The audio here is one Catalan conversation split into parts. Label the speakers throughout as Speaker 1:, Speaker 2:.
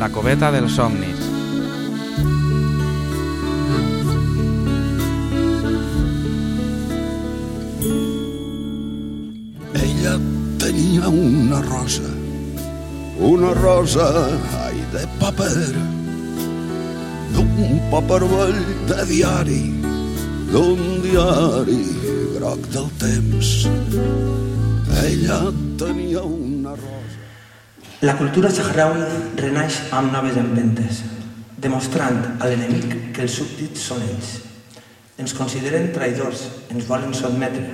Speaker 1: La coveta dels somnis.
Speaker 2: Ella tenia una rosa, una rosa, ai, de paper, d'un paper vell de diari, d'un diari groc del temps. Ella tenia rosa.
Speaker 3: La cultura saharaui renaix amb noves empentes, demostrant a l'enemic que els súbdits són ells. Ens consideren traïdors, ens volen sotmetre,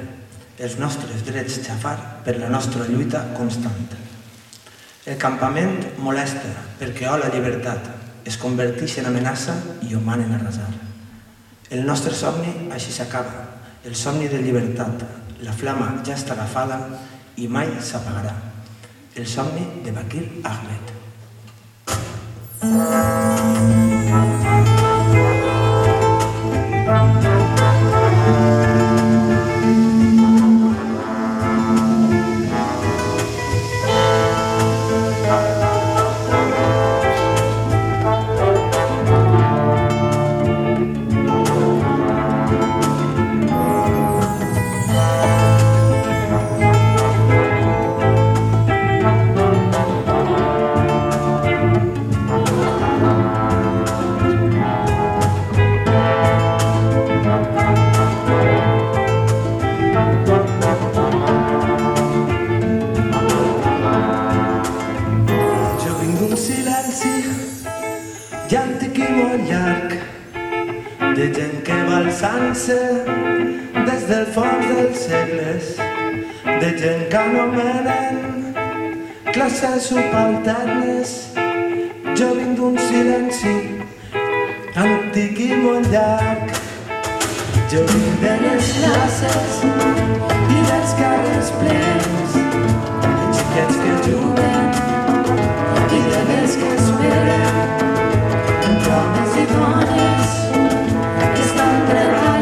Speaker 3: els nostres drets xafar per la nostra lluita constant. El campament molesta perquè oh la llibertat es converteix en amenaça i ho manen a arrasar. El nostre somni així s'acaba, el somni de llibertat. La flama ja està agafada i mai s'apagarà. El somni de Bakir Ahmed. Jo gent que anomenen classes subalternes. Jo vinc d'un silenci antic i molt llarg. Jo vinc de les classes i dels carrers plens xiquets que juguen i de més que esperen. Dones i dones que estan treballant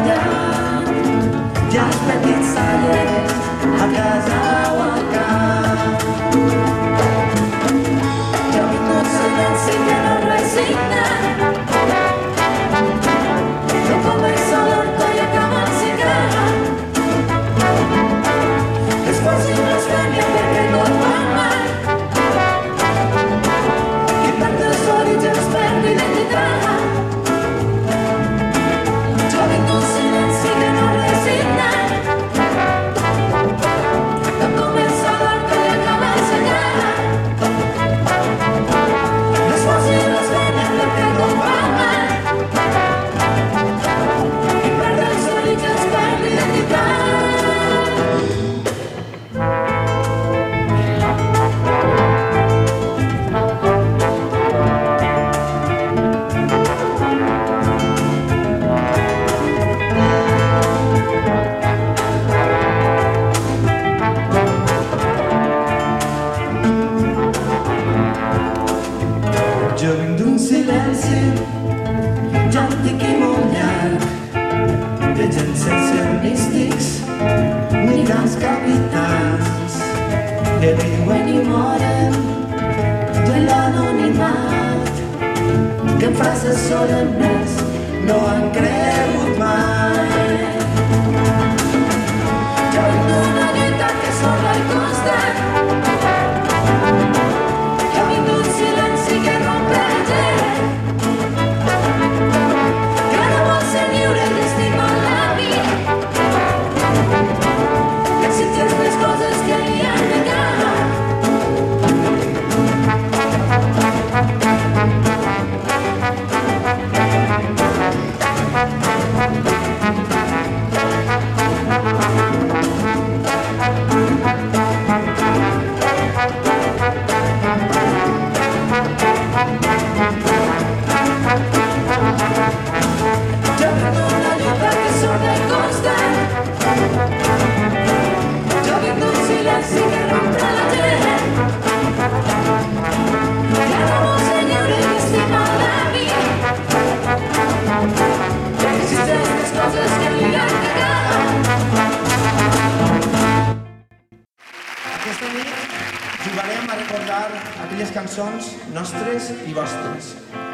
Speaker 4: Aquesta nit
Speaker 3: jugarem a recordar aquelles cançons nostres i vostres,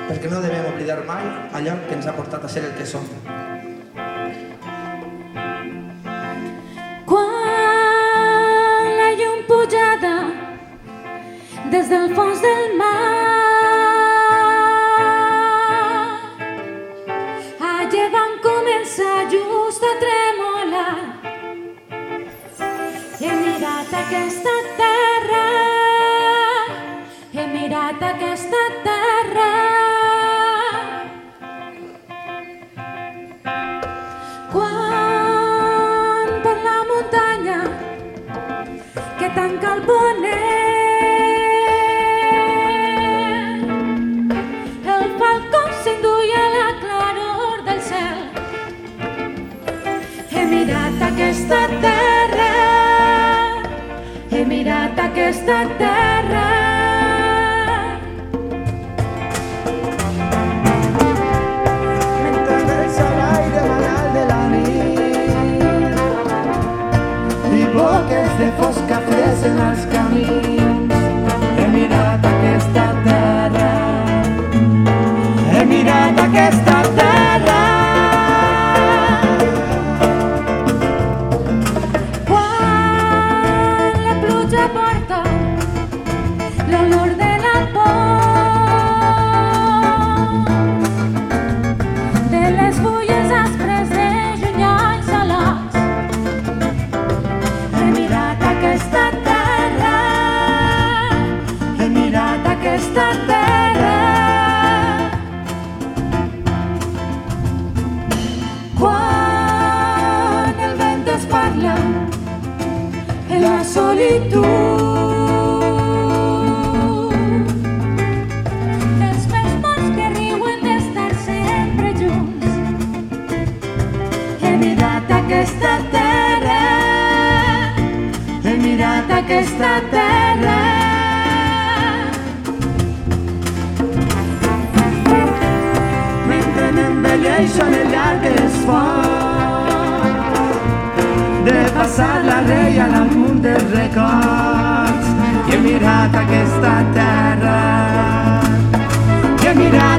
Speaker 3: perquè no devem oblidar mai allò que ens ha portat a ser el que som.
Speaker 1: Quan la llum pujada des del fons del mar la claror del cel. Aquesta terra. He mirat aquesta terra
Speaker 3: desenrasca mi aquesta terra. Mentre m'envelleixen el llarg esforç de passar la reia a l'amunt dels records. I he mirat aquesta terra. I he mirat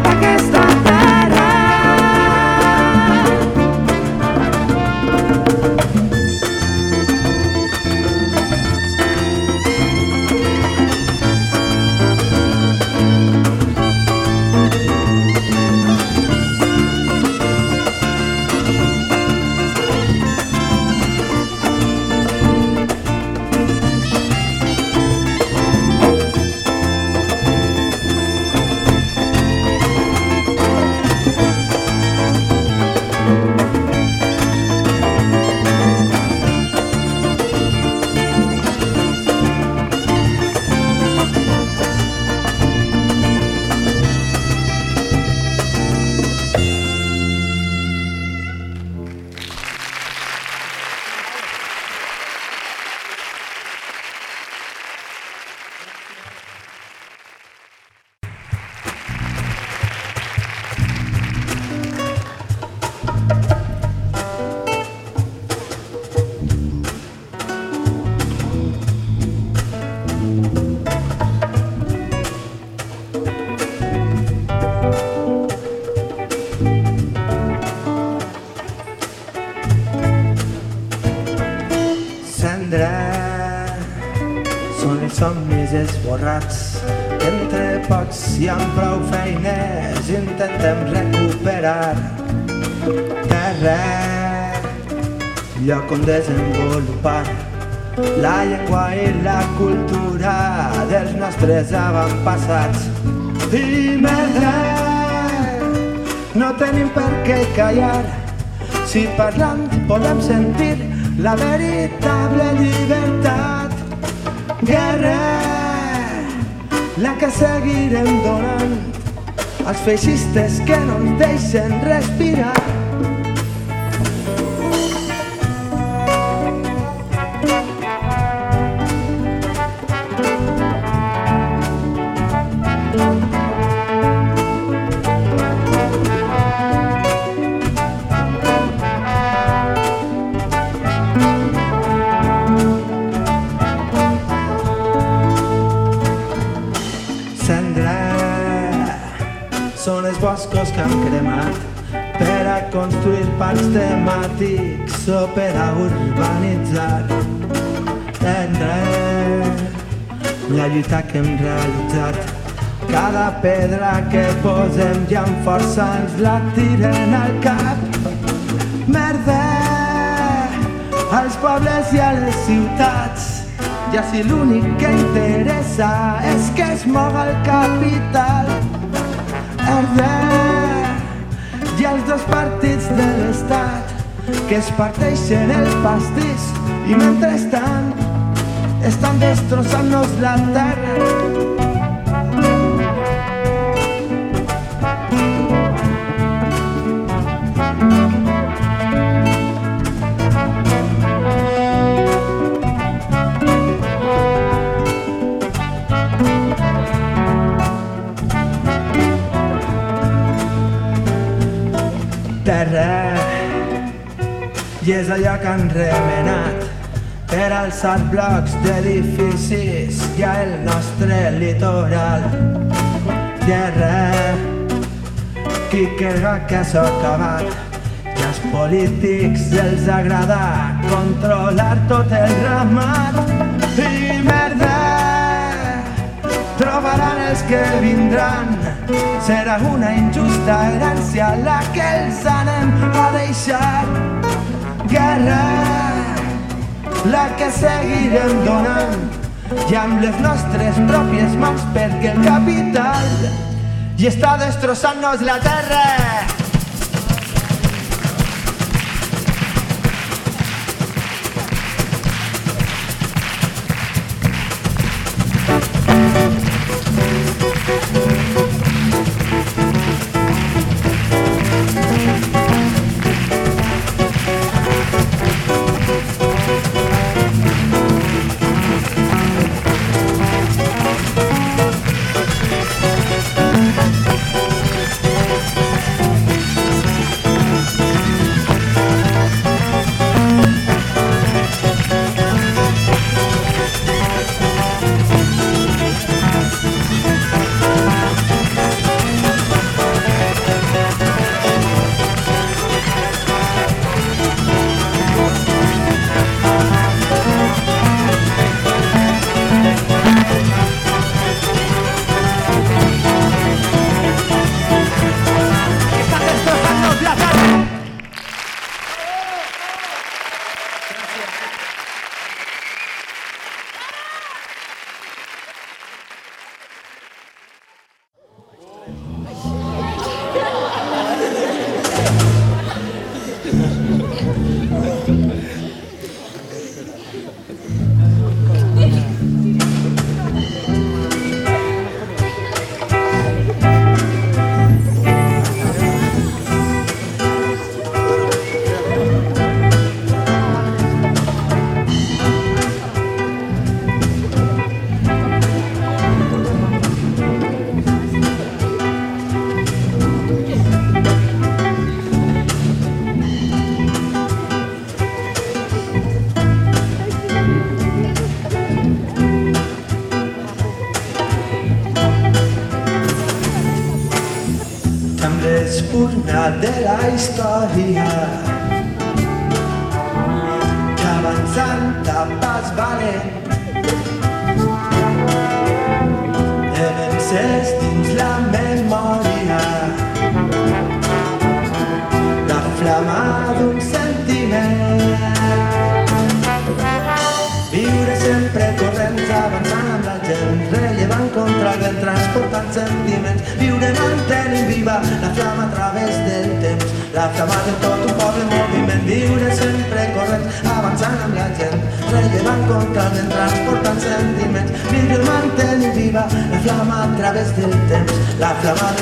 Speaker 3: on desenvolupar la llengua i la cultura dels nostres avantpassats i merda no tenim per què callar si parlant podem sentir la veritable llibertat. Guerra, la que seguirem donant als feixistes que no ens deixen respirar. Cremat per a construir parcs temàtics o per a urbanitzar. En res, la lluita que hem realitzat cada pedra que posem ja amb força ens la tiren al cap. Merda als pobles i a les ciutats ja si l'únic que interessa és que es moga el capital. I els dos partits de l'estat que es parteixen el pastís i mentrestant estan destrossant-nos la terra allò que han remenat per alçar blocs d'edificis i el nostre litoral. Terra qui crega que s'ha acabat i als polítics els agrada controlar tot el ramat. I merda trobaran els que vindran. Serà una injusta herència la que els anem a deixar. La que seguirem donant i amb les nostres pròpies mans perquè el capital i està destrossant-nos la terra. L'espurna de la història que avançant a pas flama a través del temps, la flama de tot un poble en moviment. Viure sempre corrents, avançant amb la gent, rellevant contra el vent, transportant sentiments. Viure mantenint viva la flama a través del temps, la flama de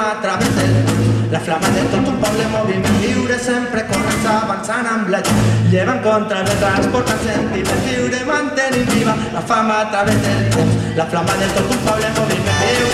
Speaker 3: flama travessem la flama de tot un poble moviment lliure sempre corrents avançant amb la llevant contra de transport en sentiment lliure mantenint viva la fama a través del temps. La flama de tot un poble moviment lliure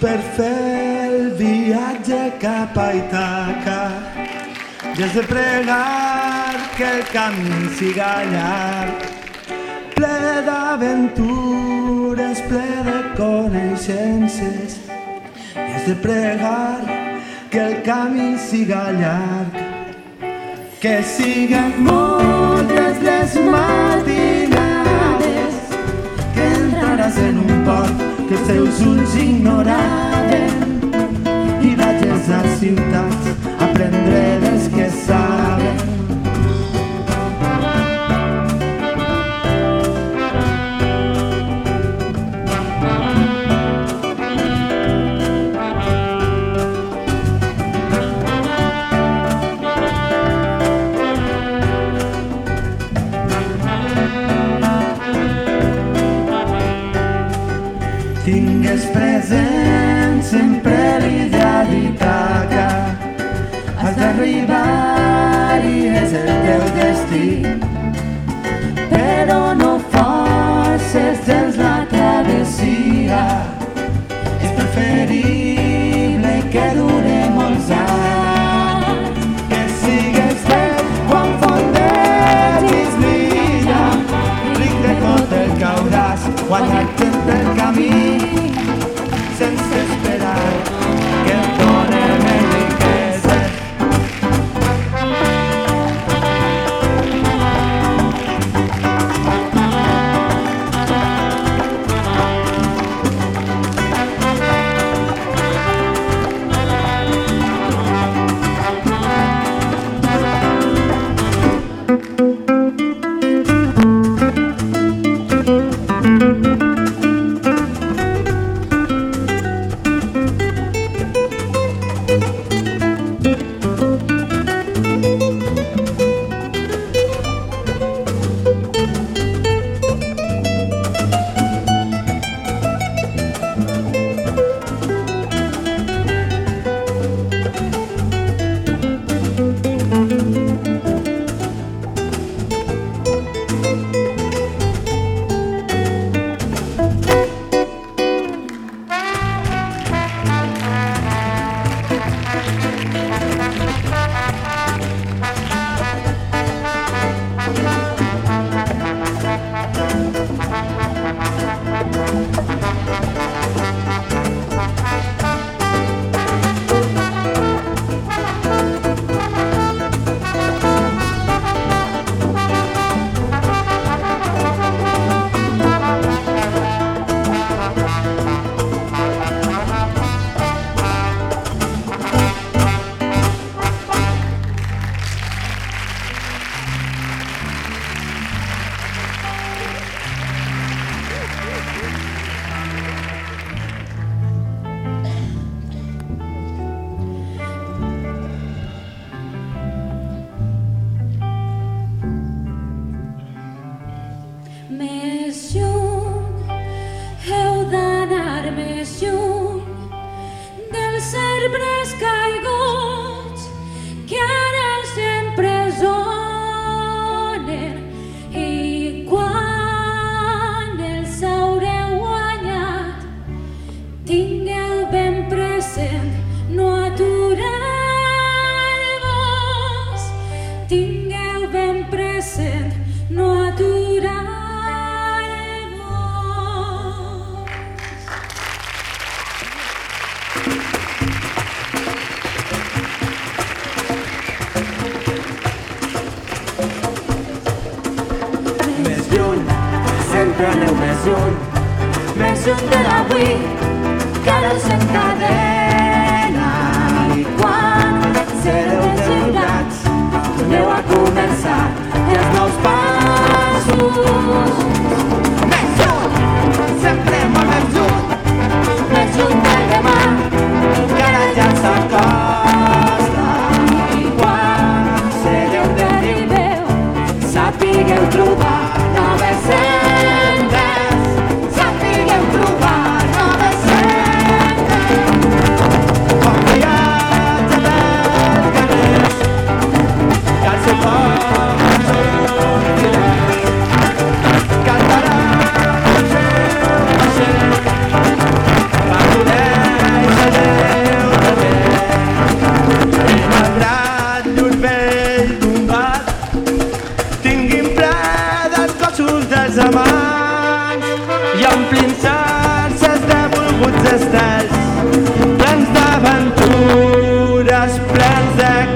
Speaker 3: per fer el viatge cap a Itaca. I has de pregar que el camí siga llarg, ple d'aventures, ple de coneixences. I has de pregar que el camí siga llarg, que siguen moltes les matines. seus uns ignoraren e la gent del destino.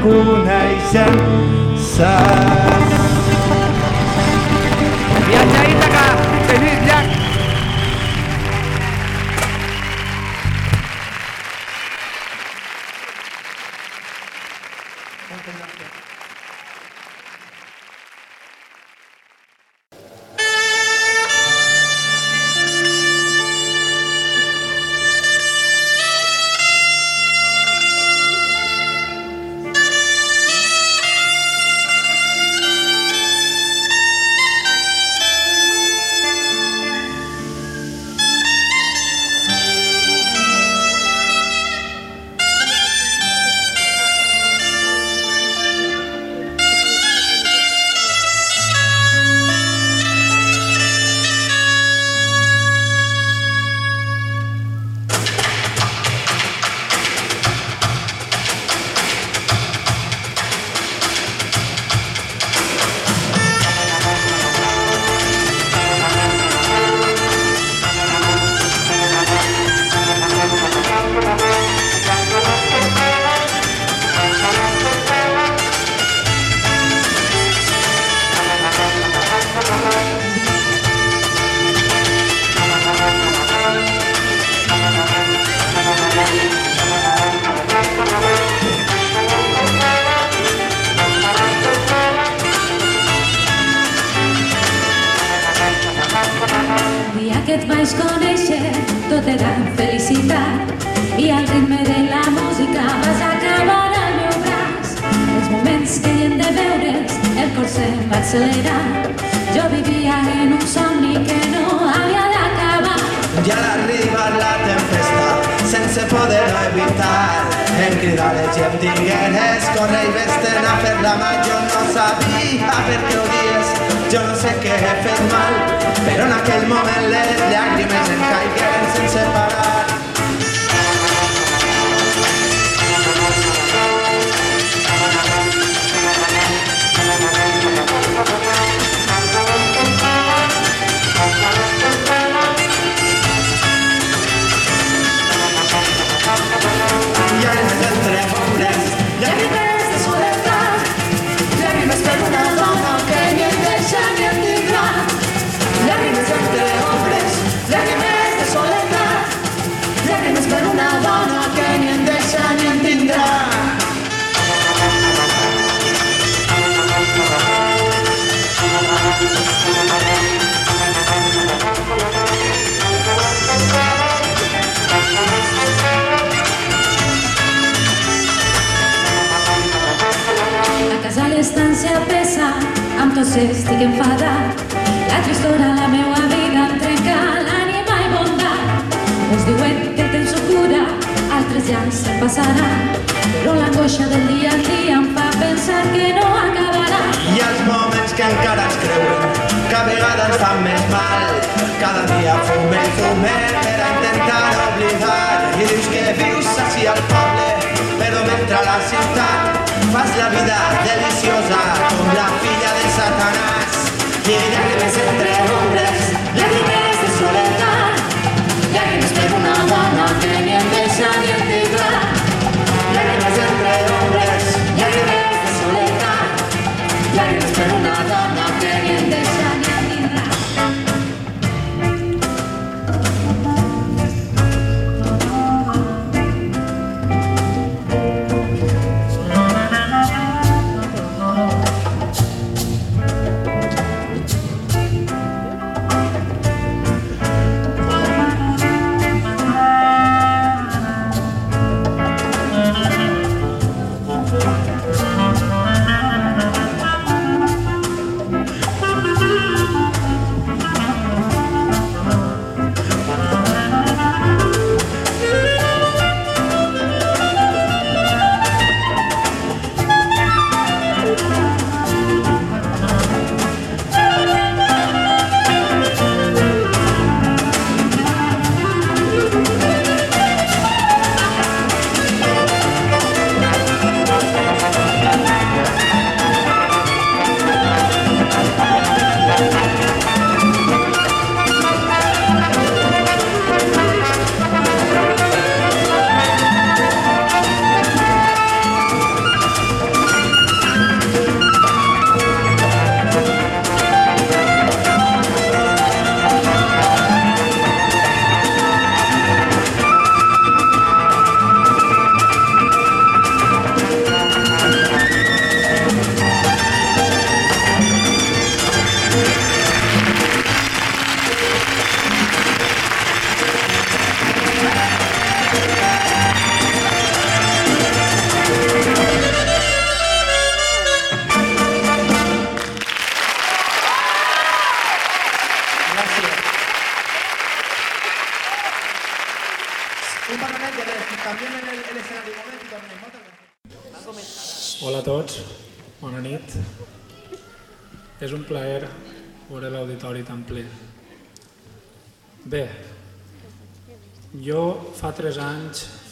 Speaker 3: Plens de coneixences.
Speaker 1: Yeah. Amb tots estic enfadat La tristora la meua vida em trenca l'ànima i bondat. Uns diuen que tens cura, altres ja se'n passaran. Però l'angoixa del dia a dia em fa pensar que no acabarà.
Speaker 3: I els moments que encara ens creuen, que a vegades fan més mal. Cada dia fumem, fumem per intentar oblidar. I dius que vius així al poble, però mentre la ciutat fas la vida deliciosa com la filla de Satanàs. I llàgrimes entre ombres, llàgrimes de soledat.
Speaker 1: Llàgrimes per una dona que ni em deixa ni em té clar.
Speaker 3: Llàgrimes entre ombres,
Speaker 1: Llàgrimes de soledat. Llàgrimes per una dona que ni em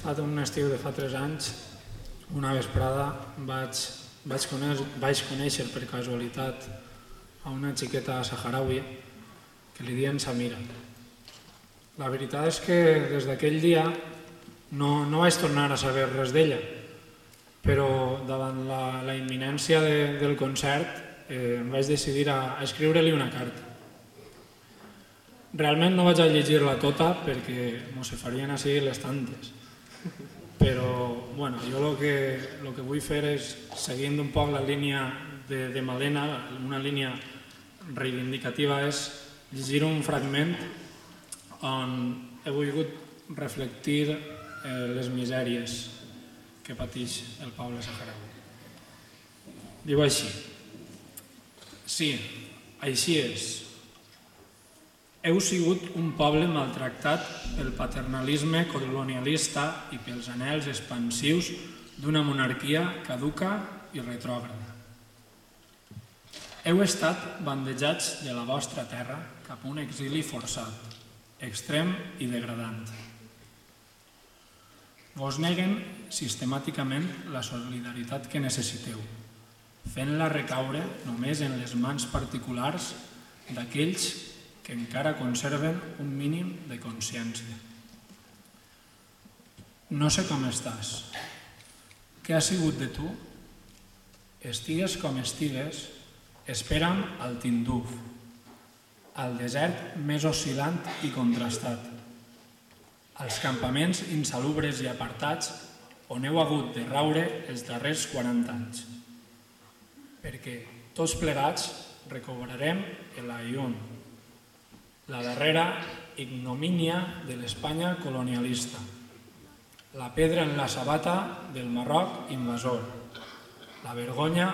Speaker 4: fa un estiu de fa tres anys, una vesprada vaig, vaig, conèixer, vaig conèixer per casualitat a una xiqueta saharaui que li diuen Samira. La veritat és que des d'aquell dia no, no vaig tornar a saber res d'ella, però davant la, la imminència de, del concert eh, em vaig decidir a, a escriure-li una carta. Realment no vaig a llegir-la tota perquè mos se farien així les tantes. Però bueno, jo el que, lo que vull fer és, seguint un poc la línia de, de Malena, una línia reivindicativa, és llegir un fragment on he volgut reflectir eh, les misèries que pateix el poble saharaui. Diu així. Sí, així és. Heu sigut un poble maltractat pel paternalisme colonialista i pels anels expansius d'una monarquia caduca i retrògrada. Heu estat bandejats de la vostra terra cap a un exili forçat, extrem i degradant. Vos neguen sistemàticament la solidaritat que necessiteu, fent-la recaure només en les mans particulars d'aquells que encara conserven un mínim de consciència. No sé com estàs. Què ha sigut de tu? Estigues com estigues, espera'm al Tinduf, al desert més oscil·lant i contrastat, als campaments insalubres i apartats on heu hagut de raure els darrers 40 anys. Perquè tots plegats recobrarem el la darrera ignomínia de l'Espanya colonialista, la pedra en la sabata del Marroc invasor, la vergonya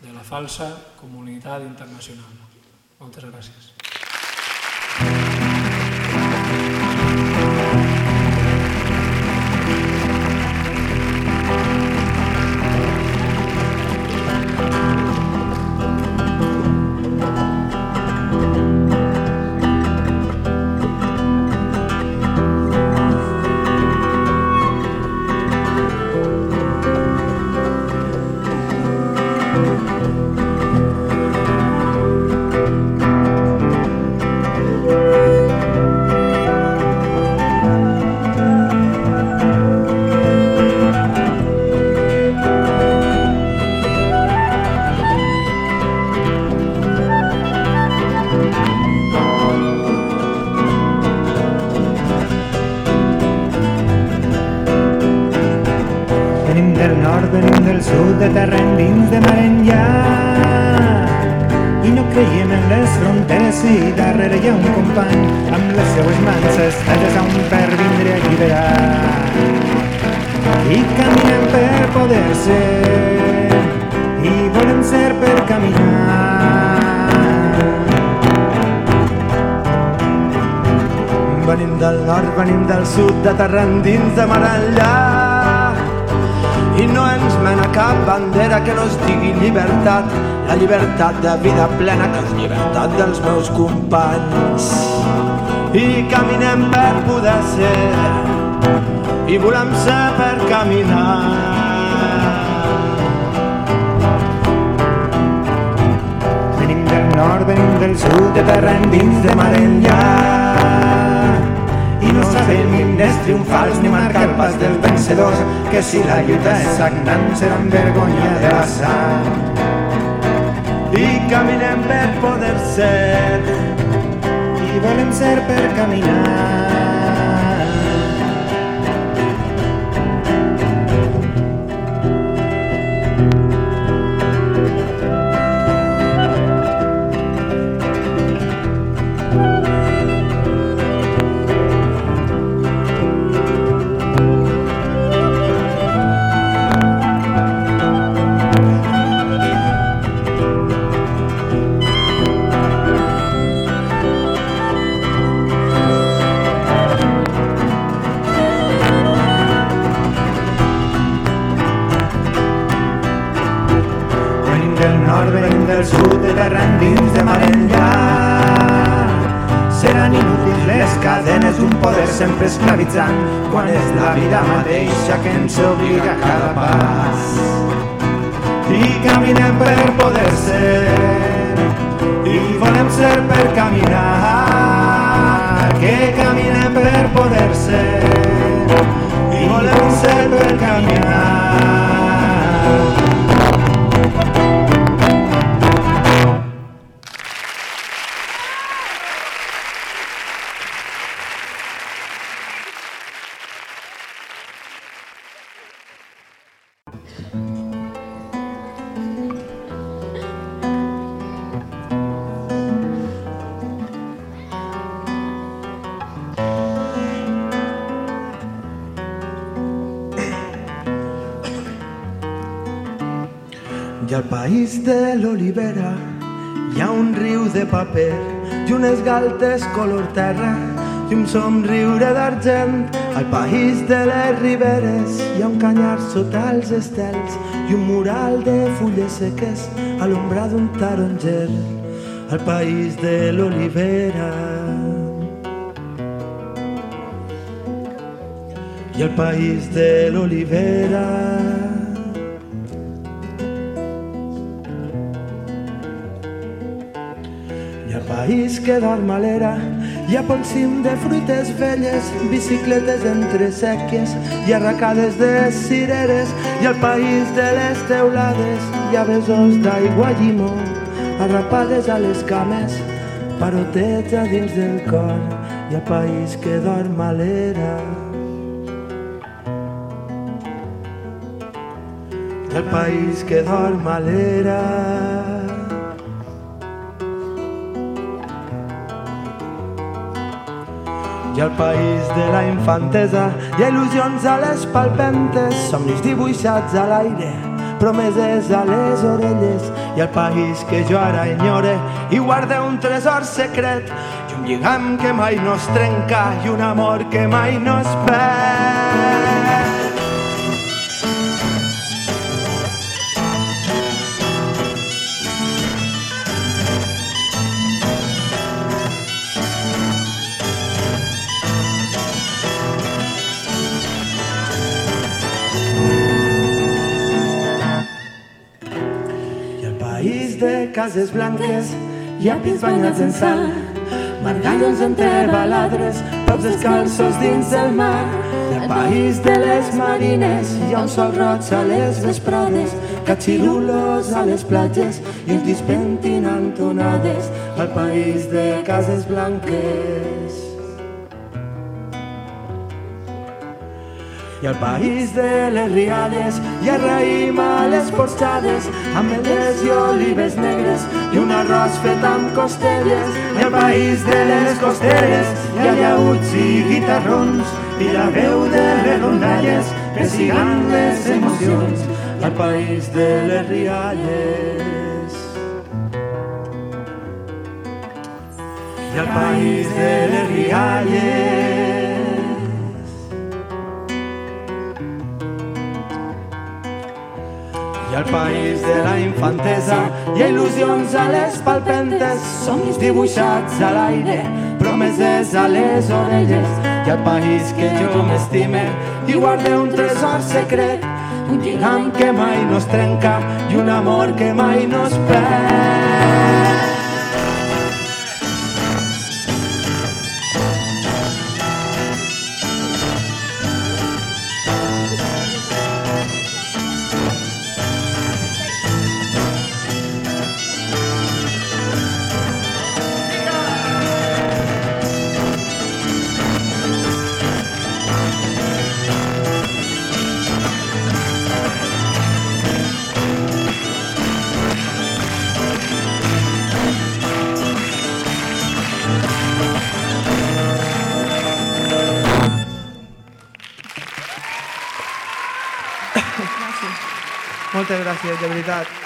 Speaker 4: de la falsa comunitat internacional. Moltes gràcies.
Speaker 3: Llibertat de vida plena que és llibertat dels meus companys. I caminem per poder ser, i volem ser per caminar.
Speaker 5: Venim del nord, venim del sud, de terra endins, de mar enllà. I no sabem ni des triomfals ni marcar pas dels vencedors, que si la lluita és sagnant serà en vergonya de la sang.
Speaker 3: I caminem per poder ser,
Speaker 5: I volem ser per caminar. Sud, de terra endins, de mar enllà. Seran inútils les cadenes d'un poder sempre esclavitzant, quan és la vida mateixa que ens obliga a cada pas. I caminem per poder ser, i volem ser per caminar, que caminem per poder ser, i volem ser per caminar.
Speaker 3: L'olivera hi ha un riu de paper i unes galtes color terra i un somriure d'argent. Al país de les riberes hi ha un canyar sota els estels i un mural de fulles seques a l'ombra d'un taronger. Al país de l'olivera i al país de l'olivera país que dorm a l'era hi ha polsim de fruites velles, bicicletes entre sèquies i arracades de cireres. I al país de les teulades hi ha besos d'aigua llimó, arrapades a les cames, parotets a dins del cor. I al país que dorm a l'era i al país que dorm a l'era Al país de la infantesa hi ha il·lusions a les palpentes, somnis dibuixats a l'aire, promeses a les orelles. I al país que jo ara enyore i guarda un tresor secret i un lligam que mai no es trenca i un amor que mai no es perd. Cases blanques llapis banyats en sal, margallons entre baladres, peus descalços dins del mar. I al país de les marines hi ha un sol roig a les vesprades, catxirulos a les platges i uns dispentinant onades al país de cases blanques. I al país de les riades hi ha raïm a les porxades amb medres i olives negres i un arròs fet amb costelles. I al país de les costeres hi ha llauts i guitarrons i la veu de les rondalles pessigant les emocions al país de les rialles. I al país de les rialles I al país de la infantesa ha il·lusions a les palpentes, somnis dibuixats a l'aire, promeses a les orelles. I al país que jo m'estime hi guarda un tresor secret, un lligam que mai no es trenca i un amor que mai no es perd. Gràcies, de veritat.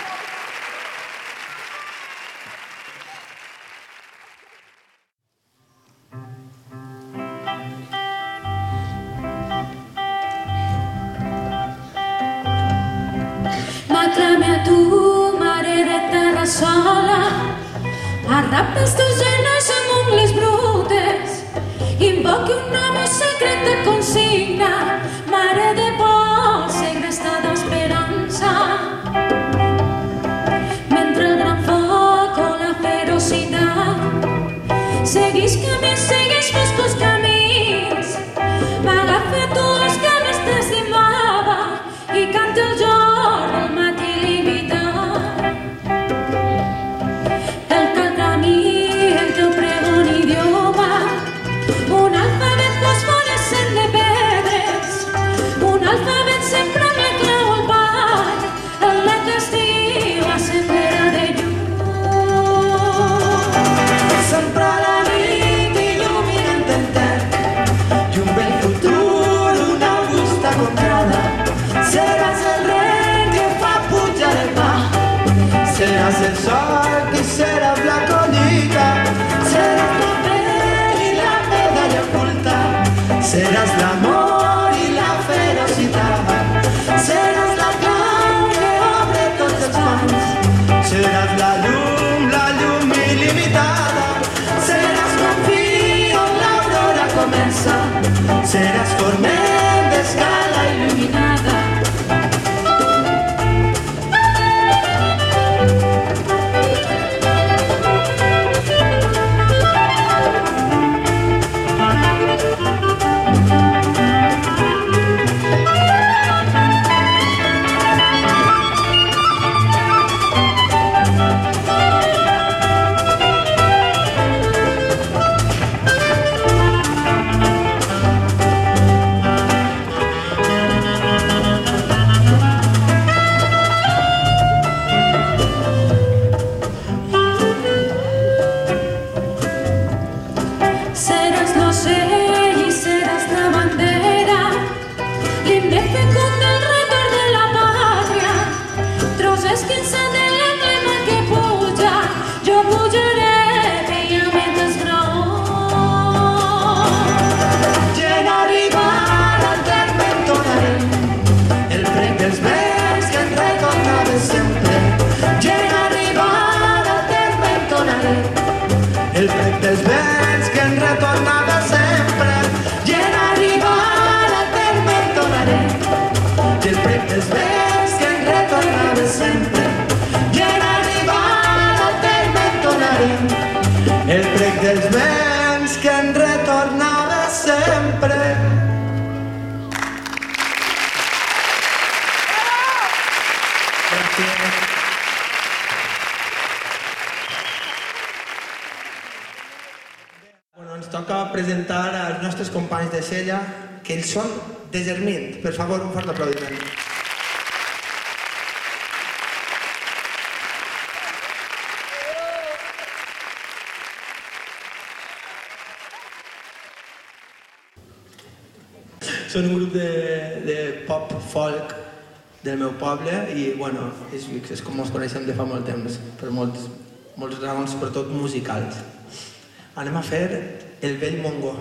Speaker 6: folk del meu poble i bueno, és, és com ens coneixem de fa molt temps, per molts, molts raons, per tot musicals. Anem a fer El vell mongó.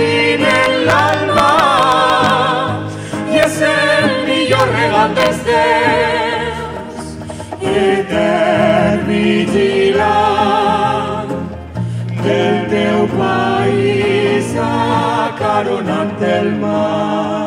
Speaker 1: jardín el alma y es el millo regantes de eternidad del teu país acaronant el mar.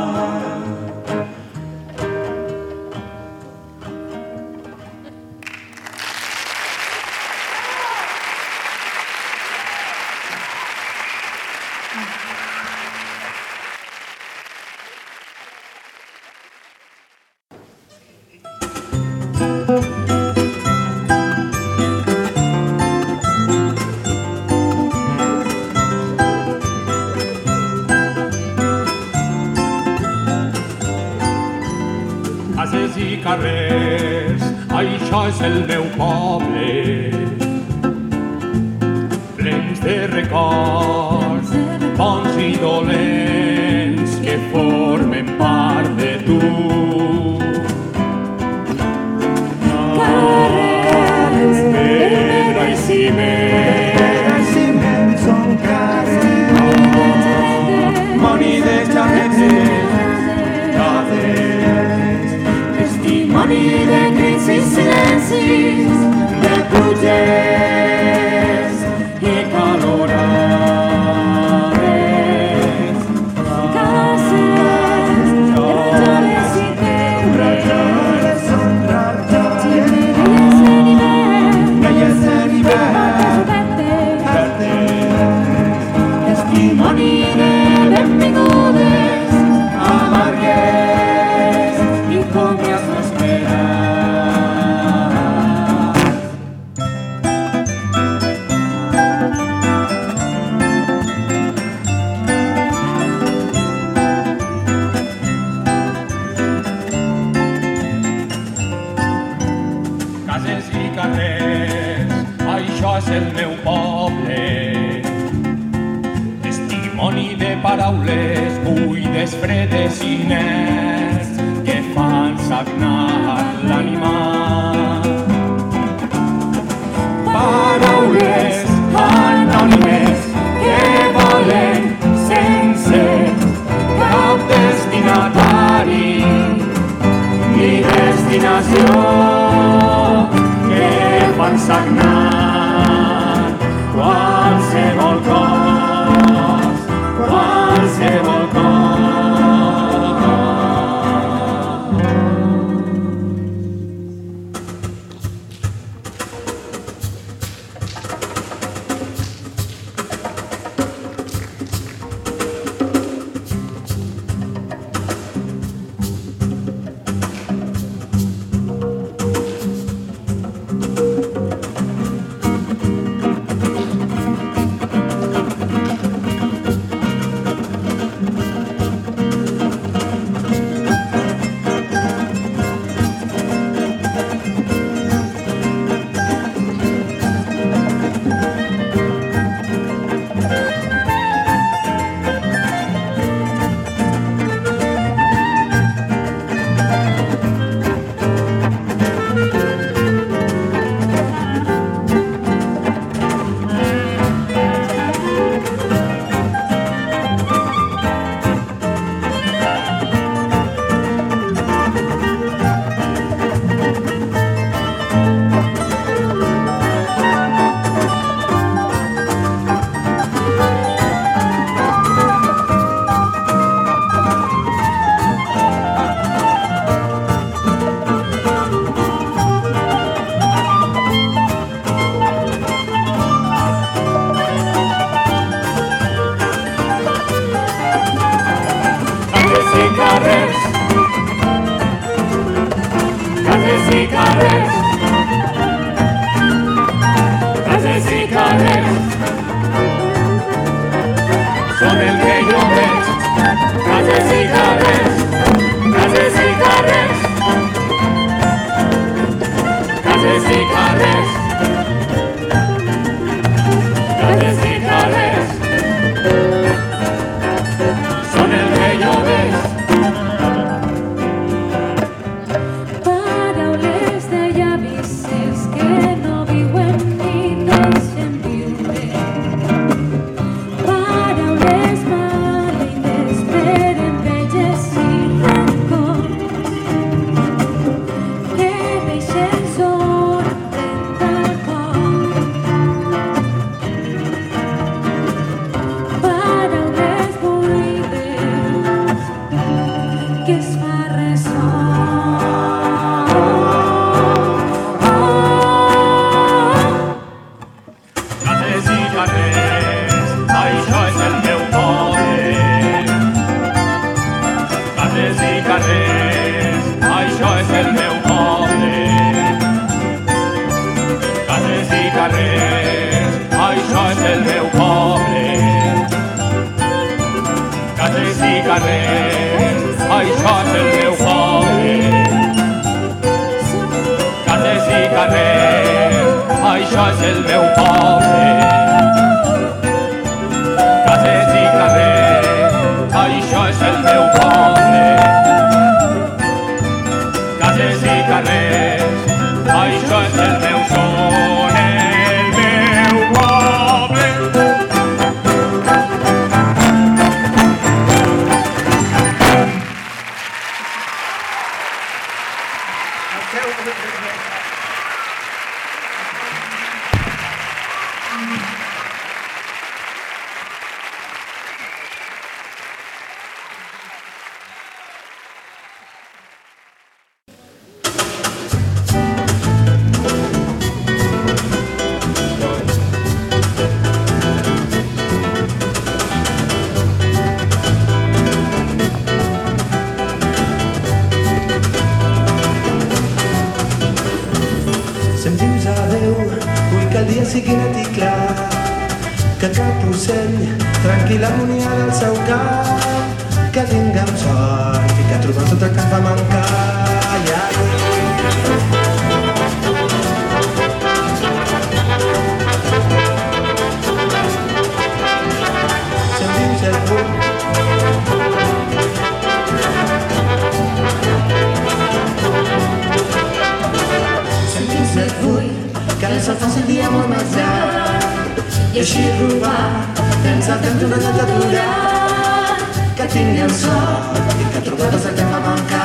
Speaker 7: I
Speaker 1: així robar
Speaker 3: tens el temps d'una nit aturat que tingui el sort i que trobades el que em va mancar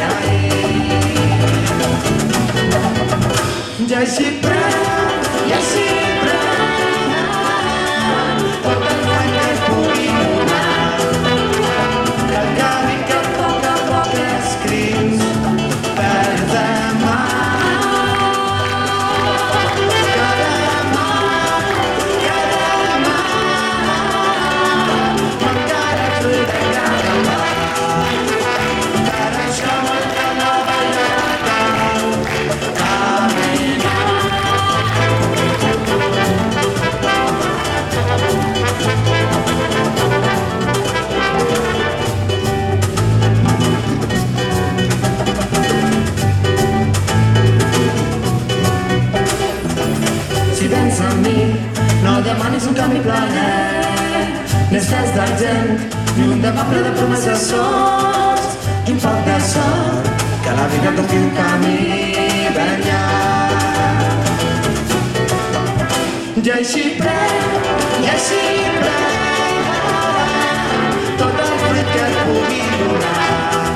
Speaker 3: ja ja així pren i així estàs d'argent, ni un demà ple de promeses sols. I un poc de sort, que la vida toqui un camí ben llarg. I així pren, i així pren, tot el fruit que et pugui donar.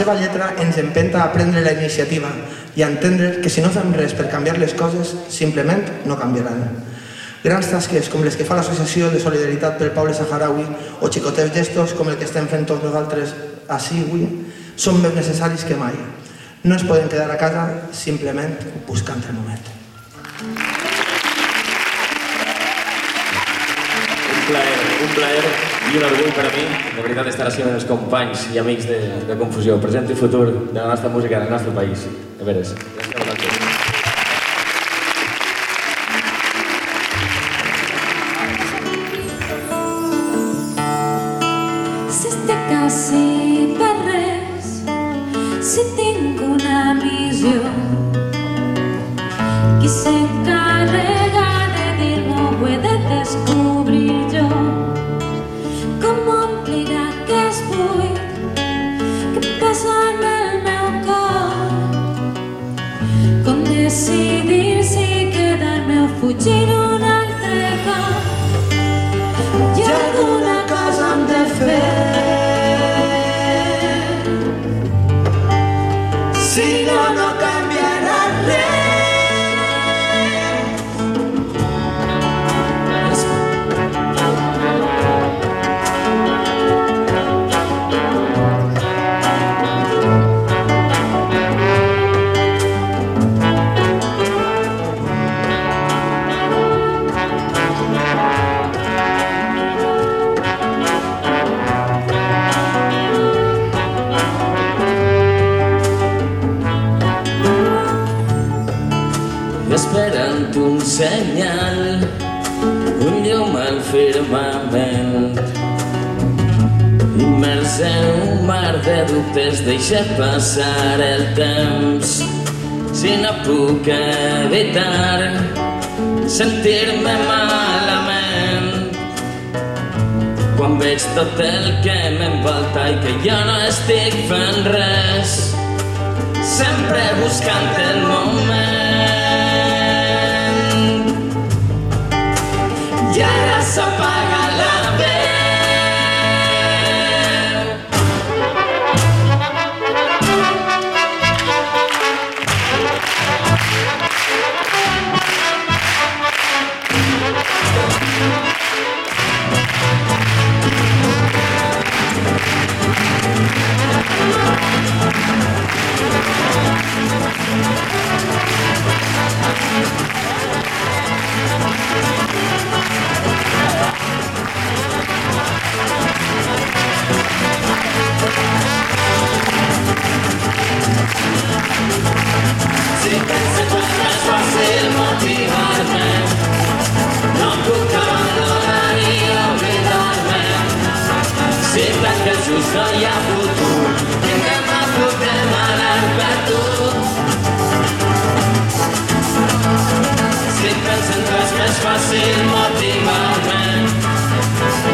Speaker 3: Seva lletra ens empenta a prendre la iniciativa i a entendre que si no fem res per canviar les coses, simplement no canviaran. Grans tasques com les que fa l'Associació de Solidaritat pel Poble Saharaui o xicotets gestos com el que estem fent tots nosaltres així avui són més necessaris que mai. No es poden quedar a casa simplement buscant el moment.
Speaker 8: Plaer, un plaer i un orgull per a mi, de veritat, estar així amb els companys i amics de, de Confusió, present i futur de la nostra música del nostre país. De veres,
Speaker 1: Si
Speaker 3: no,
Speaker 8: en un mar de dubtes, deixa passar el temps. Si no puc evitar sentir-me malament, quan veig tot el que m'envolta i que jo no estic fent res, sempre buscant el moment. Si penso que és més Que és més fàcil motivar-me,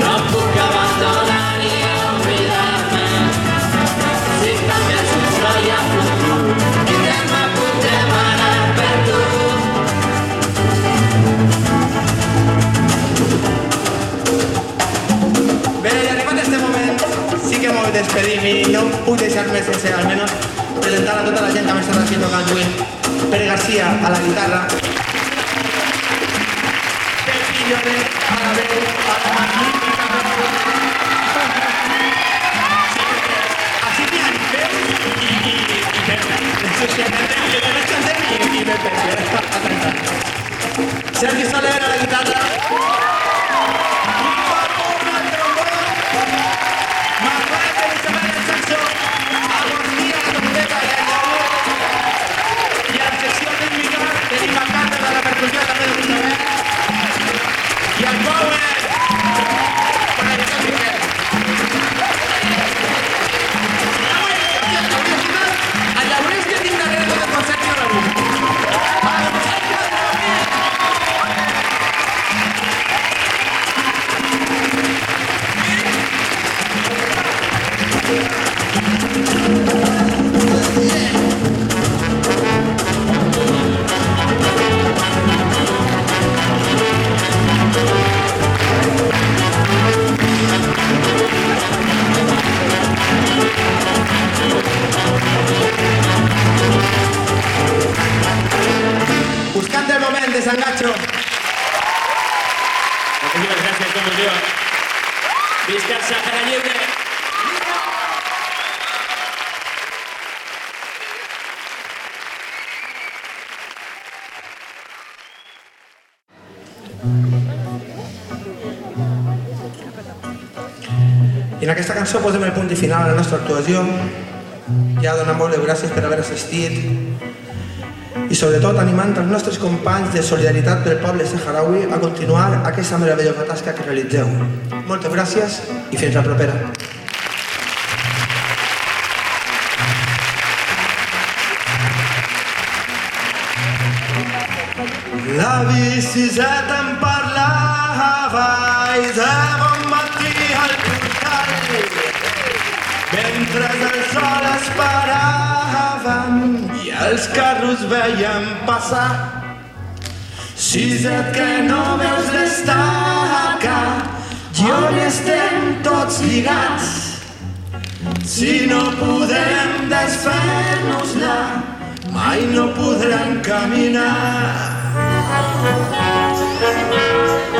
Speaker 8: no puc abandonar i oblidar-me. Si veig que just no hi ha futur, que demà podem anar per tu.
Speaker 3: Bé, i arribat este moment, sí que m'ho despedim i no puc deixar-me sense almenys presentar a tota la gent que m'està tocant avui. Pere Garcia a la guitarra. felicitaciones para ver a la magnífica Así que así que y y y y y y y y y
Speaker 8: y y y y y
Speaker 3: y y y cançó posem el punt i final a la nostra actuació. Ja donant molt les gràcies per haver assistit i sobretot animant els nostres companys de solidaritat pel poble saharaui a continuar aquesta meravellosa tasca que realitzeu. Moltes gràcies i fins la propera. La biciseta em parlava i de els carros veiem passar. Siset que no veus l'estaca i on estem tots lligats. Si no podem desfer-nos-la mai no podrem caminar. Però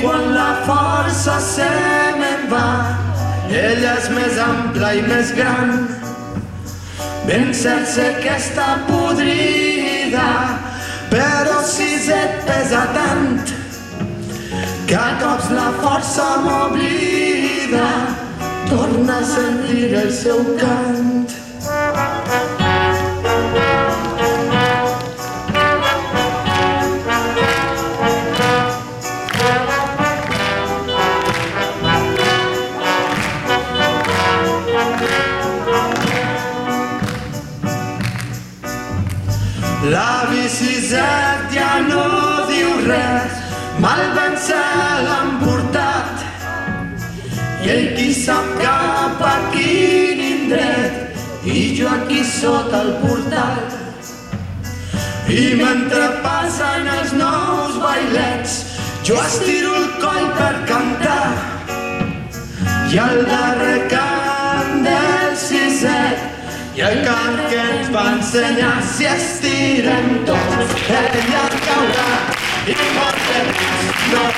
Speaker 3: quan la força se me'n va, ella és més ampla i més gran. Ben cert sé que està podrida, però si et pesa tant que a cops la força m'oblida, torna a sentir el seu cant. L'han portat. I ell qui sap cap a quin indret i jo aquí sota el portal. I mentre passen els nous bailets, jo estiro el coll per cantar. I al darrer cant del siset i el cant que ens va ensenyar si estirem tots, ella caurà i pot durar.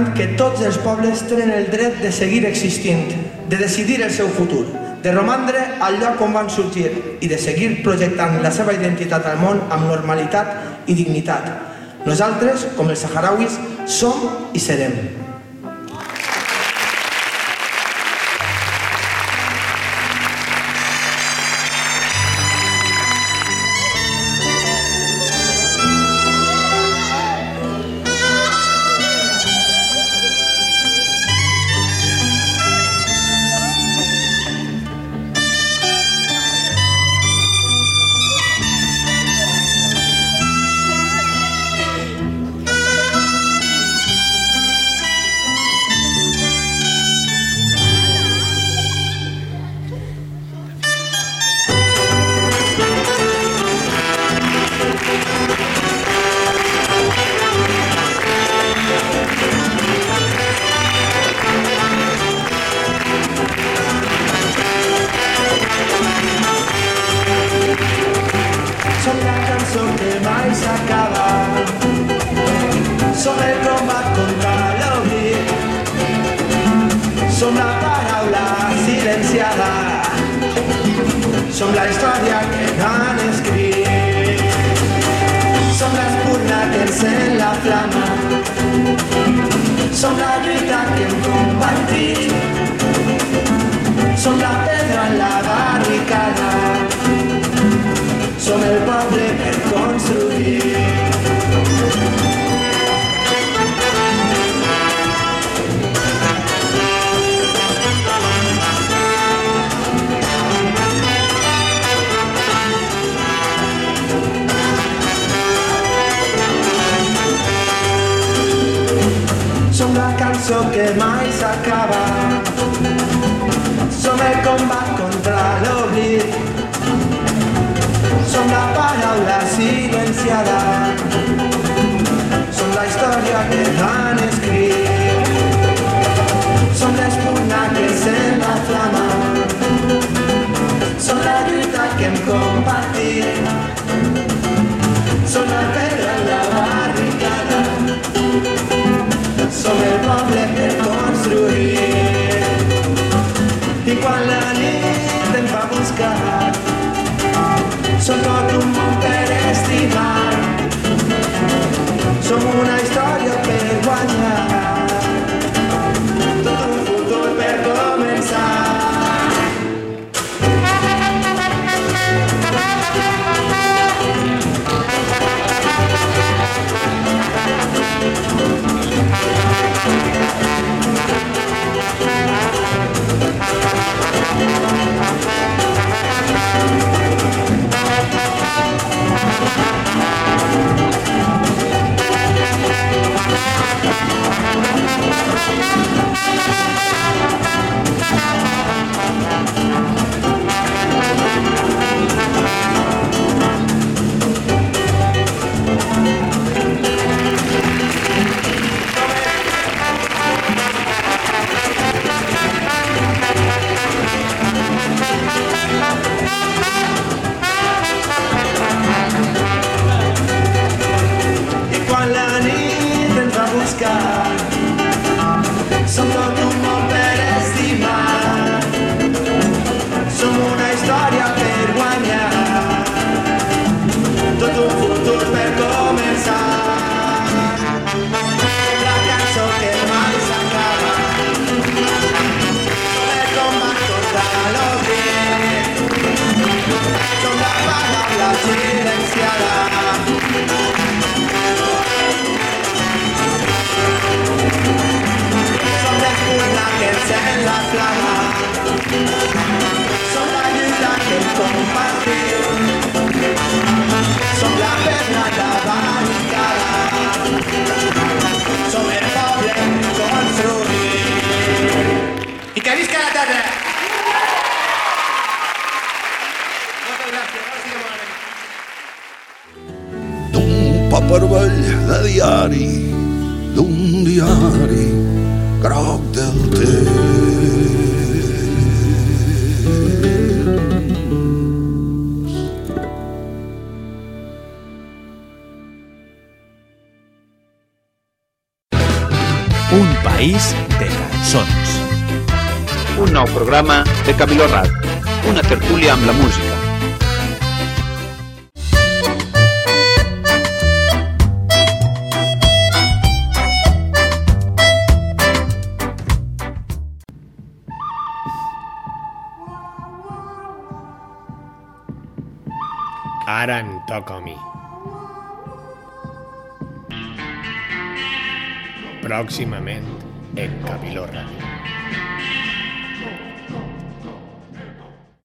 Speaker 3: afirmant que tots els pobles tenen el dret de seguir existint, de decidir el seu futur, de romandre al lloc on van sortir i de seguir projectant la seva identitat al món amb normalitat i dignitat. Nosaltres, com els saharauis, som i serem.